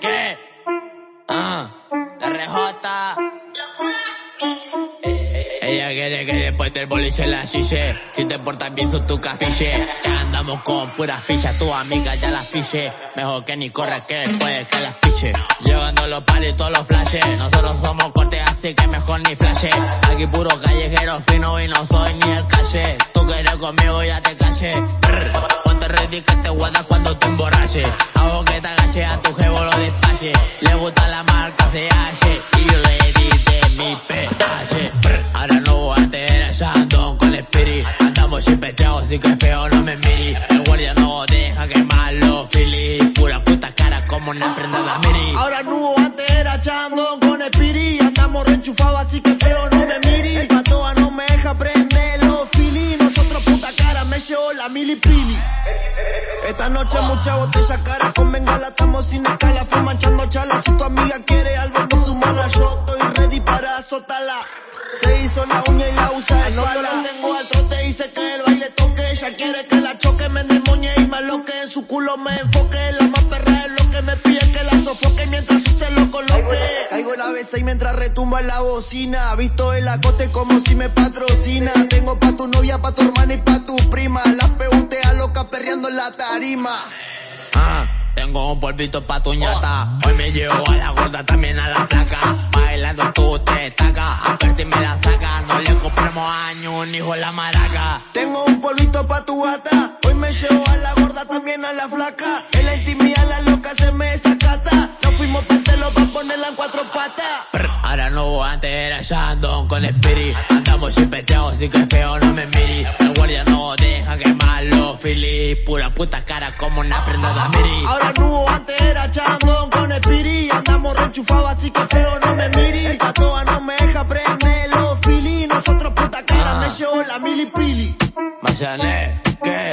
¿qué? Ah, RJ. Ella quiere que después del boliche la chiche. Si te portas bien, son tu capiche. Que andamos con puras fichas, tu amiga ya las fiche. Mejor que ni corre que puede que las piche. Llevando los palos todos los flashes. Nosotros somos cortes, así que mejor ni flashe. Aquí puro callejero fino y no soy ni el calle. Tú quieres conmigo, ya te caché. A. Le gusta la marca CH y yo le edité mi PH. Ahora no, antes era Shandon con el Spirit. Andamos sin peteados, así que feo no me miri. El guardia no deja quemar los filis. Pura puta cara como una prenda de miri. Ahora no, antes era Chandon con el Piri. Andamos reenchufados, así que feo no la mili pili. Esta noche mucha botella cara con bengala, estamos sin escala, fui manchando chala. Si tu amiga quiere algo, no sumarla, yo estoy ready para azotarla. Se hizo la uña y la usa de pala. la tengo al trote, dice que el baile toque. Ella quiere que la choque, me endemonie y me aloque. En su culo me enfoque. La más perra es lo que me pide que la sofoque mientras se lo coloque. Caigo la besa y mientras retumba la bocina. Visto el acote como si me patrocina. Tengo pa' tu novia, pa' tu hermana y pa' tu prima. En la tarima. Ah, tengo un polvito pa' tu ñata. Hoy me llevo a la gorda, también a la placa. Bailando tú te destaca, a ver me la saca. No le compramos años, un hijo la maraca. Tengo un polvito pa' tu gata. Hoy me llevo a la gorda, también a la flaca. En la intimidad la loca se me desacata. Nos fuimos pantelo pa' ponerla en cuatro patas. Ahora no, antes era Shandon con el Spirit. Andamos sin peteados, así que feo no me miri. El guardia no deja filis. Pura puta cara como una prenda de. Ahora no, antes era Chandon con el Spirit. Andamos reenchufados, así que feo no me miri. El patoa no me deja prender los filis. Nosotros puta cara me llevo la mili pili. Marciané, ¿qué?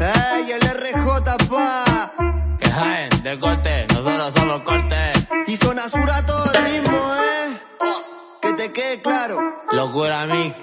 Ey, el RJ pa. Que jaen, de corte, nosotros somos corte. Y son azura todo el ritmo, eh. Que te quede claro. Locura mía.